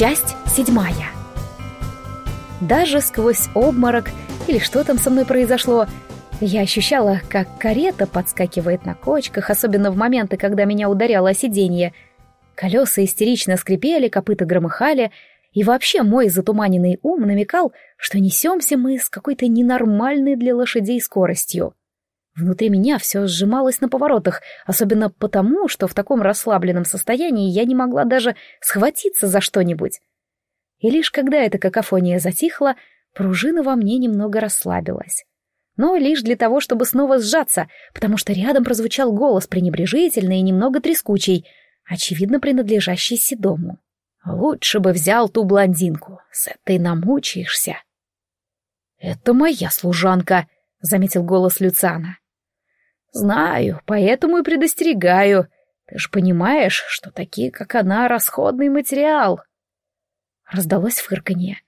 Часть седьмая. Даже сквозь обморок, или что там со мной произошло, я ощущала, как карета подскакивает на кочках, особенно в моменты, когда меня ударяло о сиденье. Колеса истерично скрипели, копыта громыхали, и вообще мой затуманенный ум намекал, что несемся мы с какой-то ненормальной для лошадей скоростью. Внутри меня все сжималось на поворотах, особенно потому, что в таком расслабленном состоянии я не могла даже схватиться за что-нибудь. И лишь когда эта какофония затихла, пружина во мне немного расслабилась. Но лишь для того, чтобы снова сжаться, потому что рядом прозвучал голос пренебрежительный и немного трескучий, очевидно принадлежащий Седому. «Лучше бы взял ту блондинку, с этой намучаешься». «Это моя служанка», — заметил голос Люцана. «Знаю, поэтому и предостерегаю. Ты же понимаешь, что такие, как она, расходный материал». Раздалось фырканье.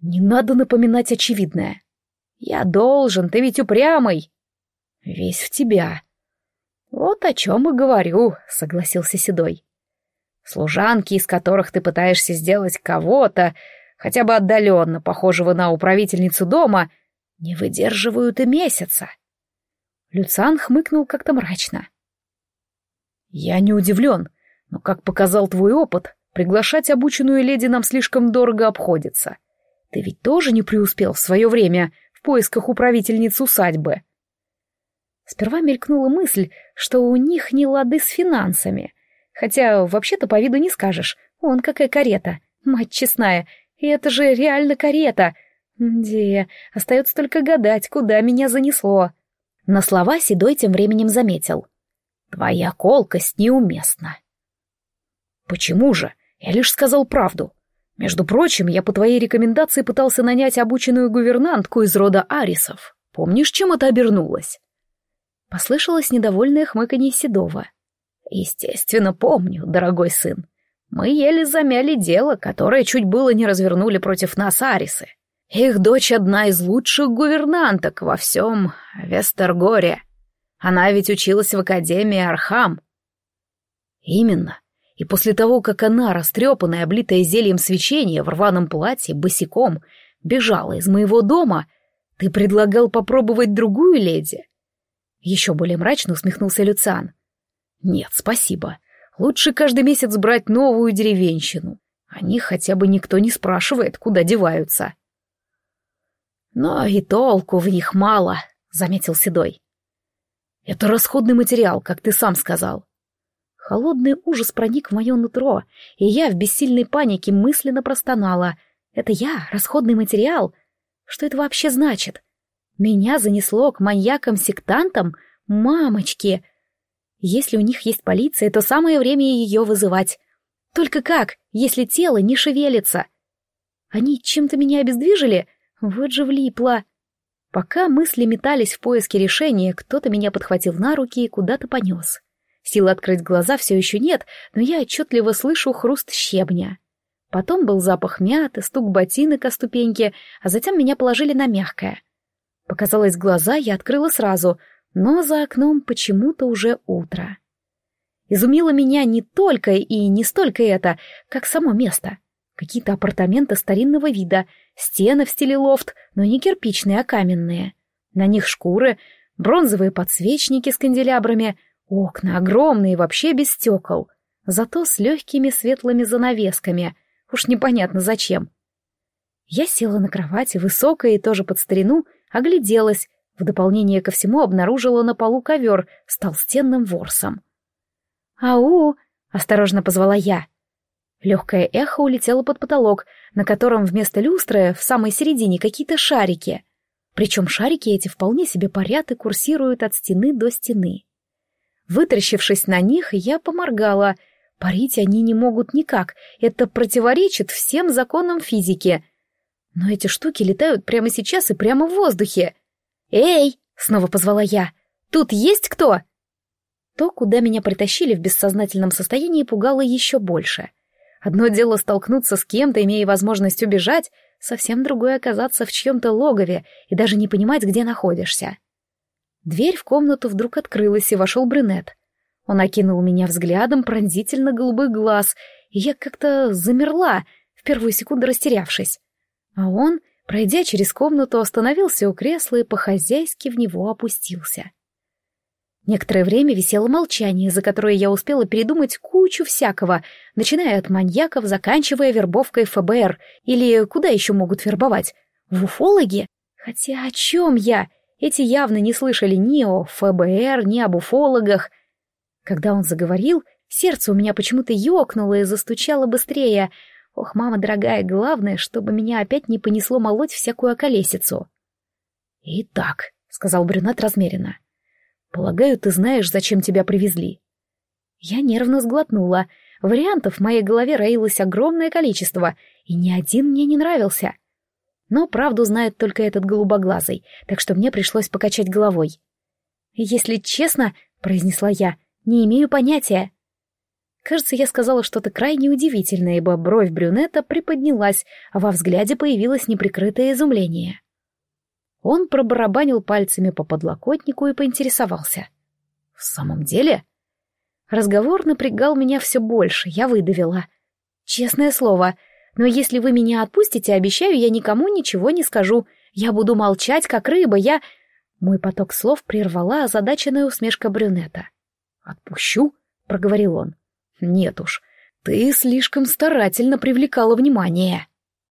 «Не надо напоминать очевидное. Я должен, ты ведь упрямый. Весь в тебя». «Вот о чем и говорю», — согласился Седой. «Служанки, из которых ты пытаешься сделать кого-то, хотя бы отдаленно похожего на управительницу дома, не выдерживают и месяца. Люциан хмыкнул как-то мрачно. «Я не удивлен, но, как показал твой опыт, приглашать обученную леди нам слишком дорого обходится. Ты ведь тоже не преуспел в свое время в поисках управительниц усадьбы». Сперва мелькнула мысль, что у них не лады с финансами. Хотя, вообще-то, по виду не скажешь. Он какая карета. Мать честная, и это же реально карета. Где? Остается только гадать, куда меня занесло. На слова Седой тем временем заметил. «Твоя колкость неуместна». «Почему же? Я лишь сказал правду. Между прочим, я по твоей рекомендации пытался нанять обученную гувернантку из рода Арисов. Помнишь, чем это обернулось?» Послышалось недовольное хмыканье Седова. «Естественно, помню, дорогой сын. Мы еле замяли дело, которое чуть было не развернули против нас Арисы. Их дочь одна из лучших гувернанток во всем Вестергоре. Она ведь училась в Академии Архам. Именно. И после того, как она, растрепанная, облитая зельем свечения в рваном платье, босиком, бежала из моего дома, ты предлагал попробовать другую леди? Еще более мрачно усмехнулся Люциан. Нет, спасибо. Лучше каждый месяц брать новую деревенщину. О них хотя бы никто не спрашивает, куда деваются. «Но и толку в них мало», — заметил Седой. «Это расходный материал, как ты сам сказал». Холодный ужас проник в мое нутро, и я в бессильной панике мысленно простонала. «Это я? Расходный материал? Что это вообще значит? Меня занесло к маньякам-сектантам? Мамочки!» Если у них есть полиция, то самое время ее вызывать. Только как, если тело не шевелится? Они чем-то меня обездвижили?» Вот же влипла. Пока мысли метались в поиске решения, кто-то меня подхватил на руки и куда-то понес. Силы открыть глаза все еще нет, но я отчетливо слышу хруст щебня. Потом был запах мяты, стук ботинок о ступеньке, а затем меня положили на мягкое. Показалось глаза, я открыла сразу, но за окном почему-то уже утро. Изумило меня не только и не столько это, как само место — Какие-то апартаменты старинного вида, стены в стиле лофт, но не кирпичные, а каменные. На них шкуры, бронзовые подсвечники с канделябрами, окна огромные, вообще без стекол, зато с легкими светлыми занавесками, уж непонятно зачем. Я села на кровати, высокая и тоже под старину, огляделась, в дополнение ко всему обнаружила на полу ковер с толстенным ворсом. «Ау!» — осторожно позвала я. Легкое эхо улетело под потолок, на котором вместо люстры в самой середине какие-то шарики. Причем шарики эти вполне себе парят и курсируют от стены до стены. Вытаращившись на них, я поморгала. Парить они не могут никак, это противоречит всем законам физики. Но эти штуки летают прямо сейчас и прямо в воздухе. «Эй!» — снова позвала я. «Тут есть кто?» То, куда меня притащили в бессознательном состоянии, пугало еще больше — Одно дело столкнуться с кем-то, имея возможность убежать, совсем другое оказаться в чьем-то логове и даже не понимать, где находишься. Дверь в комнату вдруг открылась, и вошел брюнет. Он окинул меня взглядом пронзительно голубых глаз и я как-то замерла, в первую секунду растерявшись. А он, пройдя через комнату, остановился у кресла и по-хозяйски в него опустился. Некоторое время висело молчание, за которое я успела передумать кучу всякого, начиная от маньяков, заканчивая вербовкой ФБР, или куда еще могут вербовать? В уфологи? Хотя о чем я? Эти явно не слышали ни о ФБР, ни об уфологах. Когда он заговорил, сердце у меня почему-то ёкнуло и застучало быстрее. Ох, мама дорогая, главное, чтобы меня опять не понесло молоть всякую околесицу. «Итак», — сказал брюнет размеренно, — «полагаю, ты знаешь, зачем тебя привезли». Я нервно сглотнула. Вариантов в моей голове роилось огромное количество, и ни один мне не нравился. Но правду знает только этот голубоглазый, так что мне пришлось покачать головой. «Если честно», — произнесла я, — «не имею понятия». Кажется, я сказала что-то крайне удивительное, ибо бровь брюнета приподнялась, а во взгляде появилось неприкрытое изумление. Он пробарабанил пальцами по подлокотнику и поинтересовался. «В самом деле?» Разговор напрягал меня все больше, я выдавила. «Честное слово, но если вы меня отпустите, обещаю, я никому ничего не скажу. Я буду молчать, как рыба, я...» Мой поток слов прервала озадаченная усмешка брюнета. «Отпущу?» — проговорил он. «Нет уж, ты слишком старательно привлекала внимание».